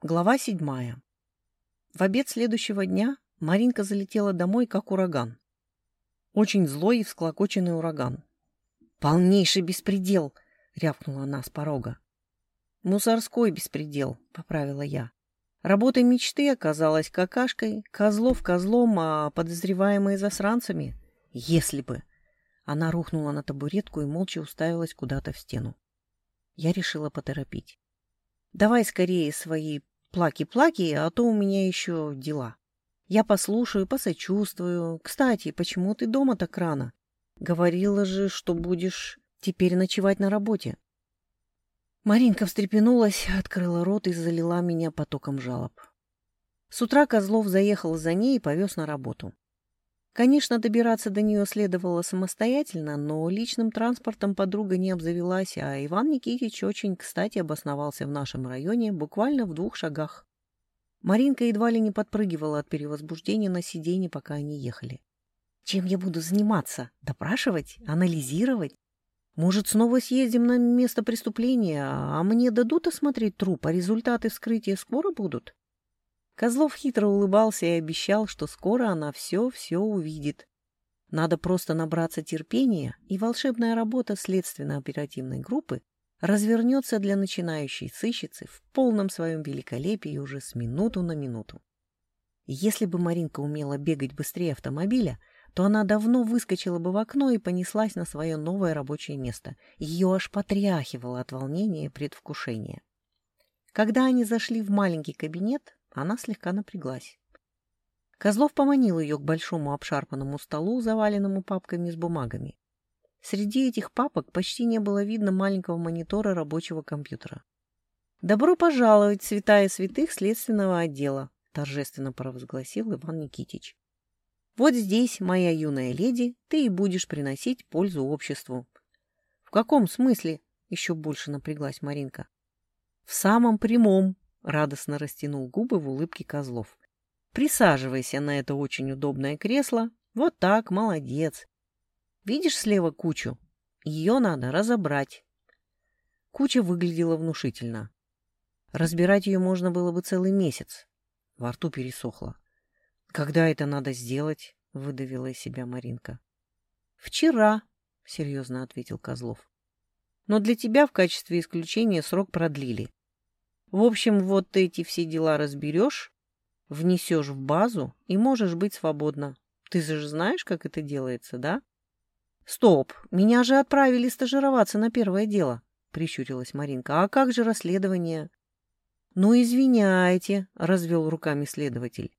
Глава седьмая. В обед следующего дня Маринка залетела домой, как ураган. Очень злой и всклокоченный ураган. «Полнейший беспредел!» — рявкнула она с порога. «Мусорской беспредел», — поправила я. Работа мечты оказалась какашкой, козлов козлом, а подозреваемые засранцами. Если бы. Она рухнула на табуретку и молча уставилась куда-то в стену. Я решила поторопить. Давай скорее свои плаки-плаки, а то у меня еще дела. Я послушаю, посочувствую. Кстати, почему ты дома так рано? Говорила же, что будешь теперь ночевать на работе. Маринка встрепенулась, открыла рот и залила меня потоком жалоб. С утра Козлов заехал за ней и повез на работу. Конечно, добираться до нее следовало самостоятельно, но личным транспортом подруга не обзавелась, а Иван Никитич очень кстати обосновался в нашем районе буквально в двух шагах. Маринка едва ли не подпрыгивала от перевозбуждения на сиденье, пока они ехали. «Чем я буду заниматься? Допрашивать? Анализировать? Может, снова съездим на место преступления, а мне дадут осмотреть труп, а результаты вскрытия скоро будут?» Козлов хитро улыбался и обещал, что скоро она все-все увидит. Надо просто набраться терпения, и волшебная работа следственно-оперативной группы развернется для начинающей сыщицы в полном своем великолепии уже с минуту на минуту. Если бы Маринка умела бегать быстрее автомобиля, то она давно выскочила бы в окно и понеслась на свое новое рабочее место. Ее аж потряхивало от волнения и предвкушения. Когда они зашли в маленький кабинет, она слегка напряглась. Козлов поманил ее к большому обшарпанному столу, заваленному папками с бумагами. Среди этих папок почти не было видно маленького монитора рабочего компьютера. «Добро пожаловать, святая святых следственного отдела», — торжественно провозгласил Иван Никитич. «Вот здесь, моя юная леди, ты и будешь приносить пользу обществу». «В каком смысле?» — еще больше напряглась Маринка. «В самом прямом», — радостно растянул губы в улыбке Козлов. «Присаживайся на это очень удобное кресло. Вот так, молодец. Видишь слева кучу? Ее надо разобрать». Куча выглядела внушительно. Разбирать ее можно было бы целый месяц. Во рту пересохло. «Когда это надо сделать?» — выдавила из себя Маринка. «Вчера», — серьезно ответил Козлов. «Но для тебя в качестве исключения срок продлили. В общем, вот эти все дела разберешь, внесешь в базу и можешь быть свободна. Ты же знаешь, как это делается, да? Стоп, меня же отправили стажироваться на первое дело, прищурилась Маринка. А как же расследование? Ну, извиняйте, развел руками следователь.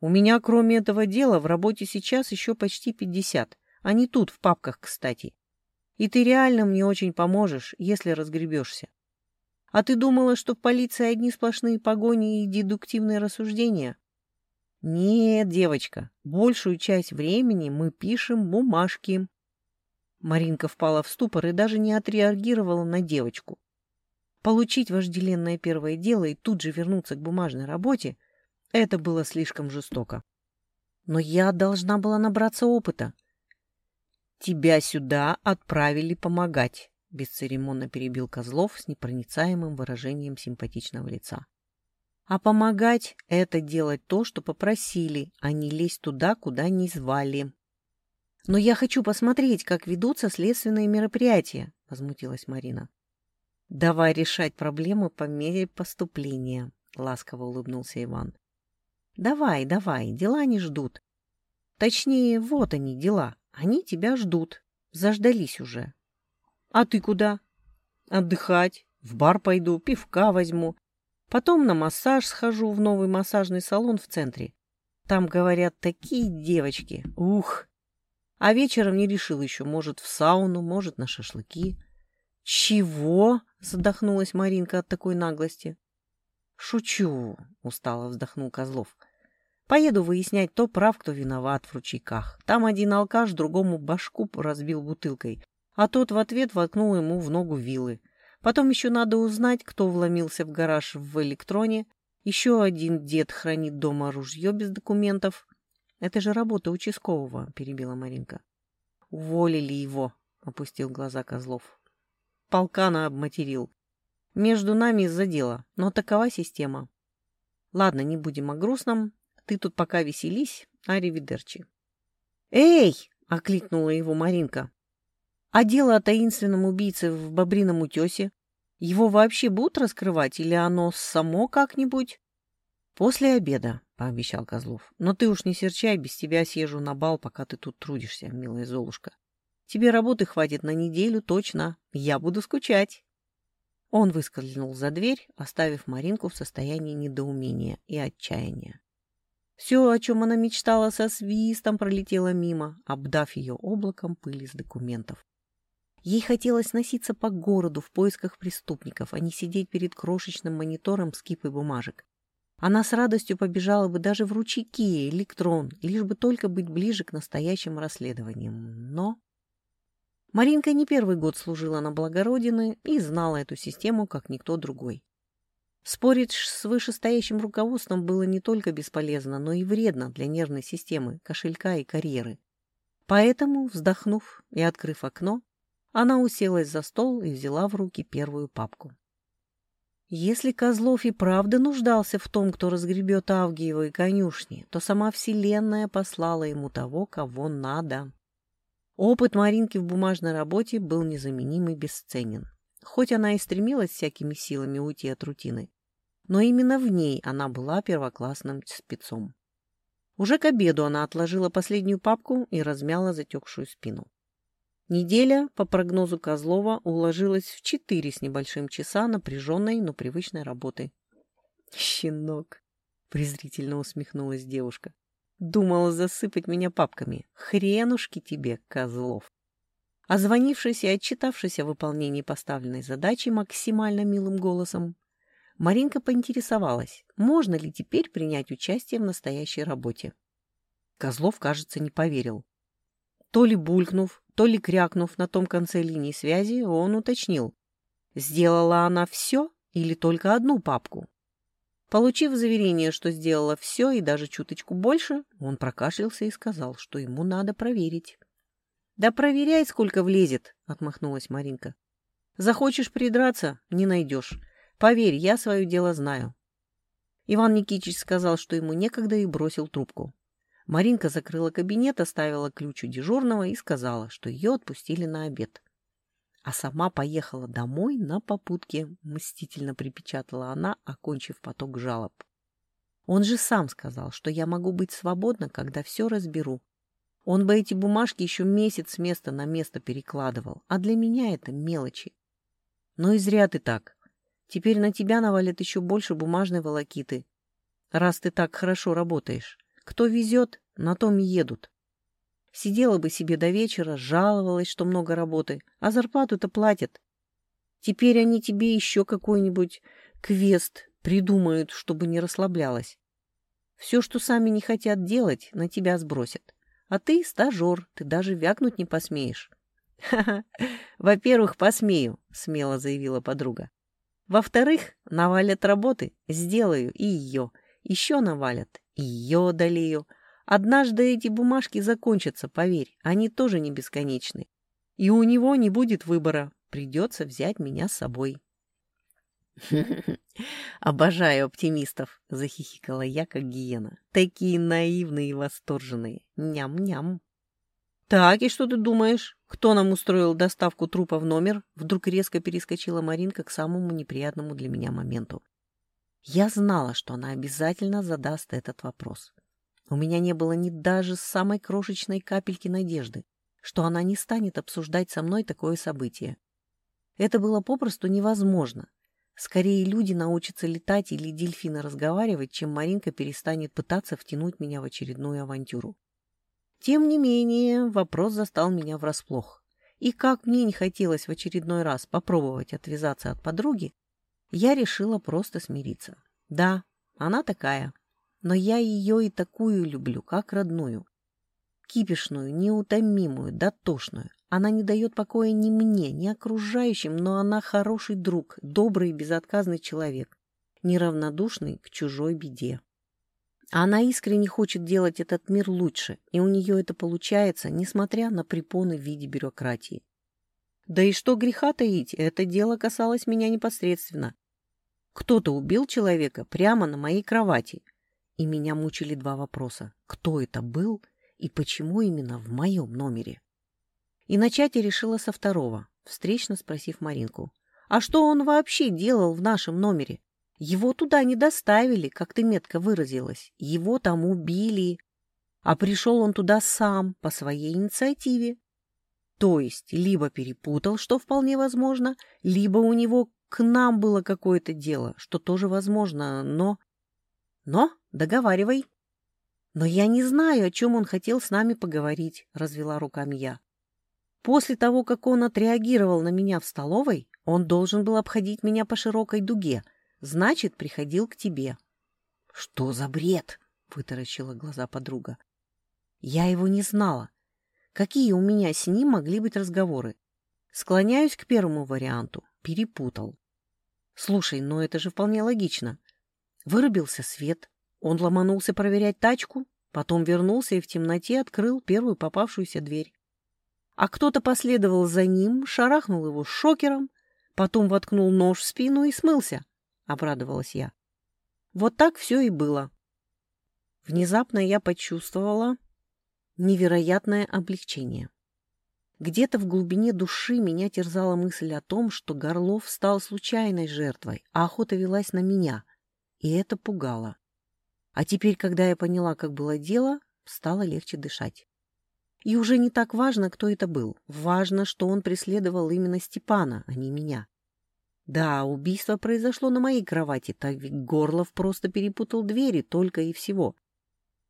У меня, кроме этого дела, в работе сейчас еще почти пятьдесят. Они тут, в папках, кстати. И ты реально мне очень поможешь, если разгребешься. А ты думала, что в полиции одни сплошные погони и дедуктивные рассуждения? Нет, девочка, большую часть времени мы пишем бумажки. Маринка впала в ступор и даже не отреагировала на девочку. Получить вожделенное первое дело и тут же вернуться к бумажной работе — это было слишком жестоко. Но я должна была набраться опыта. Тебя сюда отправили помогать бесцеремонно перебил Козлов с непроницаемым выражением симпатичного лица. А помогать — это делать то, что попросили, а не лезть туда, куда не звали. «Но я хочу посмотреть, как ведутся следственные мероприятия», — возмутилась Марина. «Давай решать проблемы по мере поступления», — ласково улыбнулся Иван. «Давай, давай, дела не ждут. Точнее, вот они, дела. Они тебя ждут. Заждались уже. А ты куда? Отдыхать. В бар пойду, пивка возьму. Потом на массаж схожу в новый массажный салон в центре. Там, говорят, такие девочки. Ух! А вечером не решил еще, может, в сауну, может, на шашлыки. «Чего?» — задохнулась Маринка от такой наглости. «Шучу», — устало вздохнул Козлов. «Поеду выяснять, кто прав, кто виноват в ручейках. Там один алкаш другому башку разбил бутылкой, а тот в ответ воткнул ему в ногу вилы. Потом еще надо узнать, кто вломился в гараж в электроне. Еще один дед хранит дома ружье без документов. Это же работа участкового, перебила Маринка. Уволили его, опустил глаза Козлов. Полкана обматерил. Между нами из-за дела, но такова система. Ладно, не будем о грустном. Ты тут пока веселись, аривидерчи. «Эй!» — окликнула его Маринка. «А дело о таинственном убийце в Бобрином утесе? Его вообще будут раскрывать или оно само как-нибудь?» «После обеда», — пообещал Козлов. «Но ты уж не серчай, без тебя съезжу на бал, пока ты тут трудишься, милая Золушка. Тебе работы хватит на неделю точно. Я буду скучать». Он выскользнул за дверь, оставив Маринку в состоянии недоумения и отчаяния. Все, о чем она мечтала, со свистом пролетело мимо, обдав ее облаком пыли с документов. Ей хотелось носиться по городу в поисках преступников, а не сидеть перед крошечным монитором с кипой бумажек. Она с радостью побежала бы даже в ручейки, электрон, лишь бы только быть ближе к настоящим расследованиям. Но Маринка не первый год служила на благо Родины и знала эту систему, как никто другой. Спорить с вышестоящим руководством было не только бесполезно, но и вредно для нервной системы, кошелька и карьеры. Поэтому, вздохнув и открыв окно, она уселась за стол и взяла в руки первую папку. Если Козлов и правда нуждался в том, кто разгребет Авгиевы конюшни, то сама Вселенная послала ему того, кого надо. Опыт Маринки в бумажной работе был незаменим и бесценен. Хоть она и стремилась всякими силами уйти от рутины, но именно в ней она была первоклассным спецом. Уже к обеду она отложила последнюю папку и размяла затекшую спину. Неделя, по прогнозу Козлова, уложилась в четыре с небольшим часа напряженной, но привычной работы. «Щенок!» — презрительно усмехнулась девушка. «Думала засыпать меня папками. Хренушки тебе, Козлов!» Озвонившись и отчитавшись о выполнении поставленной задачи максимально милым голосом, Маринка поинтересовалась, можно ли теперь принять участие в настоящей работе. Козлов, кажется, не поверил. То ли булькнув, то ли крякнув на том конце линии связи, он уточнил, сделала она все или только одну папку. Получив заверение, что сделала все и даже чуточку больше, он прокашлялся и сказал, что ему надо проверить. «Да проверяй, сколько влезет», — отмахнулась Маринка. «Захочешь придраться — не найдешь. Поверь, я свое дело знаю». Иван Никитич сказал, что ему некогда и бросил трубку. Маринка закрыла кабинет, оставила ключ у дежурного и сказала, что ее отпустили на обед. А сама поехала домой на попутке, мстительно припечатала она, окончив поток жалоб. Он же сам сказал, что я могу быть свободна, когда все разберу, он бы эти бумажки еще месяц с места на место перекладывал, а для меня это мелочи. Ну и зря ты так. Теперь на тебя навалят еще больше бумажной волокиты. Раз ты так хорошо работаешь. Кто везет, на том и едут. Сидела бы себе до вечера, жаловалась, что много работы, а зарплату-то платят. Теперь они тебе еще какой-нибудь квест придумают, чтобы не расслаблялась. Все, что сами не хотят делать, на тебя сбросят. А ты стажер, ты даже вякнуть не посмеешь. «Ха-ха! Во-первых, посмею», — смело заявила подруга. «Во-вторых, навалят работы, сделаю и ее. Еще навалят, и ее одолею. Однажды эти бумажки закончатся, поверь, они тоже не бесконечны. И у него не будет выбора, придется взять меня с собой». «Обожаю оптимистов!» — захихикала я, как гиена. «Такие наивные и восторженные! Ням-ням!» «Так, и что ты думаешь? Кто нам устроил доставку трупа в номер?» Вдруг резко перескочила Маринка к самому неприятному для меня моменту. Я знала, что она обязательно задаст этот вопрос. У меня не было ни даже самой крошечной капельки надежды, что она не станет обсуждать со мной такое событие. Это было попросту невозможно — Скорее люди научатся летать или дельфины разговаривать, чем Маринка перестанет пытаться втянуть меня в очередную авантюру. Тем не менее, вопрос застал меня врасплох. И как мне не хотелось в очередной раз попробовать отвязаться от подруги, я решила просто смириться. Да, она такая, но я ее и такую люблю, как родную. Кипишную, неутомимую, дотошную, она не дает покоя ни мне, ни окружающим, но она хороший друг, добрый и безотказный человек, неравнодушный к чужой беде. Она искренне хочет делать этот мир лучше, и у нее это получается, несмотря на препоны в виде бюрократии. Да и что греха таить, это дело касалось меня непосредственно. Кто-то убил человека прямо на моей кровати. И меня мучили два вопроса. Кто это был и почему именно в моем номере? И начать я решила со второго, встречно спросив Маринку. А что он вообще делал в нашем номере? Его туда не доставили, как ты метко выразилась. Его там убили. А пришел он туда сам, по своей инициативе. То есть, либо перепутал, что вполне возможно, либо у него к нам было какое-то дело, что тоже возможно, но... Но договаривай. Но я не знаю, о чем он хотел с нами поговорить, развела руками я. После того, как он отреагировал на меня в столовой, он должен был обходить меня по широкой дуге, значит, приходил к тебе. — Что за бред? — вытаращила глаза подруга. Я его не знала. Какие у меня с ним могли быть разговоры? Склоняюсь к первому варианту. Перепутал. Слушай, но это же вполне логично. Вырубился свет. Он ломанулся проверять тачку, потом вернулся и в темноте открыл первую попавшуюся дверь. А кто-то последовал за ним, шарахнул его шокером, потом воткнул нож в спину и смылся, — обрадовалась я. Вот так все и было. Внезапно я почувствовала невероятное облегчение. Где-то в глубине души меня терзала мысль о том, что Горлов стал случайной жертвой, а охота велась на меня, и это пугало. А теперь, когда я поняла, как было дело, стало легче дышать. И уже не так важно, кто это был. Важно, что он преследовал именно Степана, а не меня. Да, убийство произошло на моей кровати, так ведь Горлов просто перепутал двери только и всего.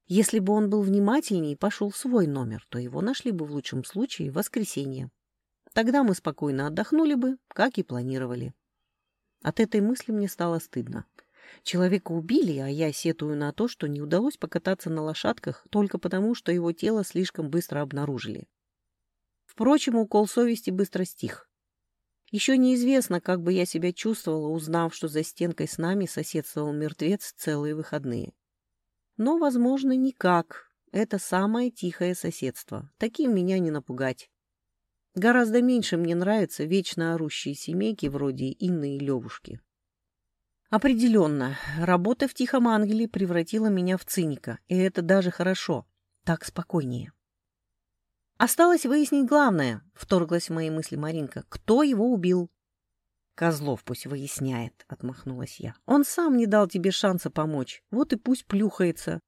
Если бы он был внимательнее и пошел в свой номер, то его нашли бы в лучшем случае в воскресенье. Тогда мы спокойно отдохнули бы, как и планировали. От этой мысли мне стало стыдно. Человека убили, а я сетую на то, что не удалось покататься на лошадках только потому, что его тело слишком быстро обнаружили. Впрочем, укол совести быстро стих. Еще неизвестно, как бы я себя чувствовала, узнав, что за стенкой с нами соседствовал мертвец целые выходные. Но, возможно, никак. Это самое тихое соседство. Таким меня не напугать. Гораздо меньше мне нравятся вечно орущие семейки вроде Инны и Левушки. Определенно, работа в Тихом Ангеле превратила меня в циника, и это даже хорошо. Так спокойнее. Осталось выяснить главное, вторглась в мои мысли Маринка. Кто его убил? Козлов пусть выясняет, отмахнулась я. Он сам не дал тебе шанса помочь. Вот и пусть плюхается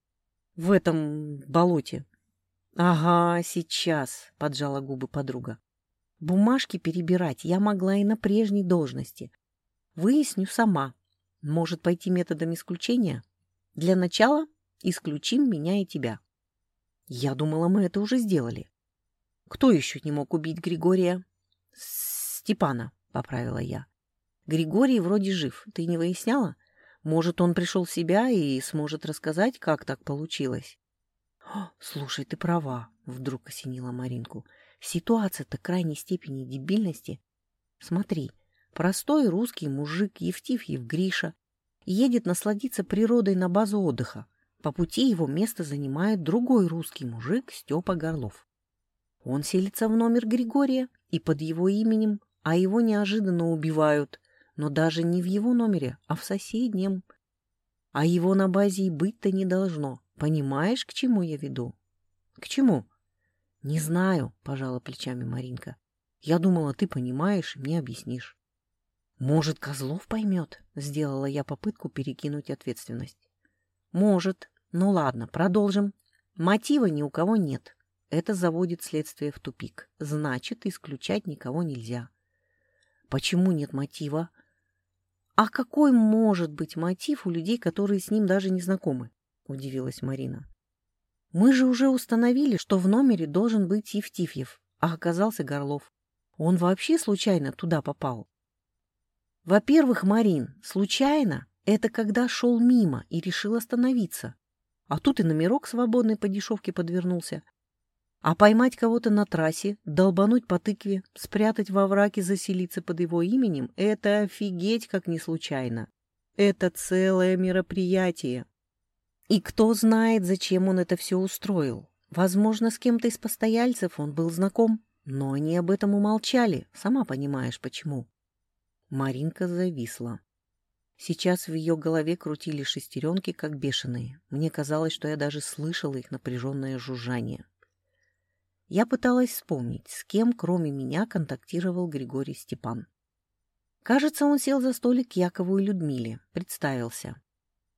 в этом болоте. Ага, сейчас, поджала губы подруга. Бумажки перебирать я могла и на прежней должности. Выясню сама. Может пойти методом исключения? Для начала исключим меня и тебя. Я думала, мы это уже сделали. Кто еще не мог убить Григория? Степана, поправила я. Григорий вроде жив. Ты не выясняла? Может, он пришел в себя и сможет рассказать, как так получилось? Слушай, ты права, вдруг осенила Маринку. Ситуация-то крайней степени дебильности. Смотри, Простой русский мужик Евтифьев Гриша едет насладиться природой на базу отдыха. По пути его место занимает другой русский мужик Степа Горлов. Он селится в номер Григория и под его именем, а его неожиданно убивают, но даже не в его номере, а в соседнем. А его на базе и быть-то не должно. Понимаешь, к чему я веду? — К чему? — Не знаю, — пожала плечами Маринка. — Я думала, ты понимаешь и мне объяснишь. Может, Козлов поймет? Сделала я попытку перекинуть ответственность. Может. Ну ладно, продолжим. Мотива ни у кого нет. Это заводит следствие в тупик. Значит, исключать никого нельзя. Почему нет мотива? А какой может быть мотив у людей, которые с ним даже не знакомы? Удивилась Марина. Мы же уже установили, что в номере должен быть Евтифьев, а оказался Горлов. Он вообще случайно туда попал? Во-первых, Марин, случайно — это когда шел мимо и решил остановиться. А тут и номерок свободный по дешевке подвернулся. А поймать кого-то на трассе, долбануть по тыкве, спрятать во враке, заселиться под его именем — это офигеть как не случайно. Это целое мероприятие. И кто знает, зачем он это все устроил. Возможно, с кем-то из постояльцев он был знаком, но они об этом умолчали, сама понимаешь почему. Маринка зависла. Сейчас в ее голове крутили шестеренки, как бешеные. Мне казалось, что я даже слышала их напряженное жужжание. Я пыталась вспомнить, с кем, кроме меня, контактировал Григорий Степан. Кажется, он сел за столик к Якову и Людмиле, представился.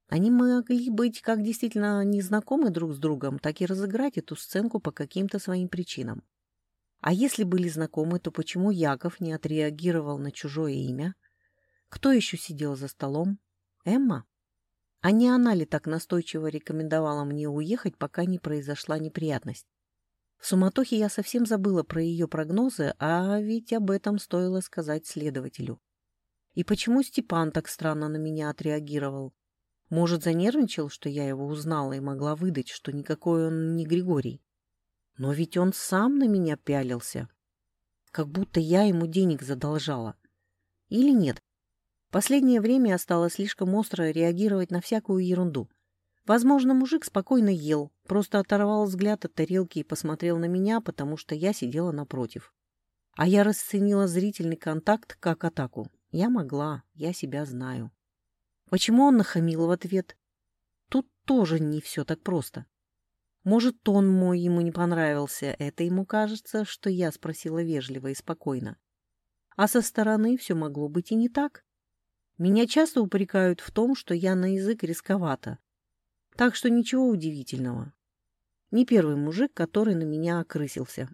Они могли быть как действительно незнакомы друг с другом, так и разыграть эту сценку по каким-то своим причинам. А если были знакомы, то почему Яков не отреагировал на чужое имя? Кто еще сидел за столом? Эмма? А не она ли так настойчиво рекомендовала мне уехать, пока не произошла неприятность? В суматохе я совсем забыла про ее прогнозы, а ведь об этом стоило сказать следователю. И почему Степан так странно на меня отреагировал? Может, занервничал, что я его узнала и могла выдать, что никакой он не Григорий? Но ведь он сам на меня пялился. Как будто я ему денег задолжала. Или нет? Последнее время я стала слишком остро реагировать на всякую ерунду. Возможно, мужик спокойно ел, просто оторвал взгляд от тарелки и посмотрел на меня, потому что я сидела напротив. А я расценила зрительный контакт как атаку. Я могла, я себя знаю. Почему он нахамил в ответ? Тут тоже не все так просто. Может, тон мой ему не понравился, это ему кажется, что я спросила вежливо и спокойно. А со стороны все могло быть и не так. Меня часто упрекают в том, что я на язык рисковата. Так что ничего удивительного. Не первый мужик, который на меня окрысился.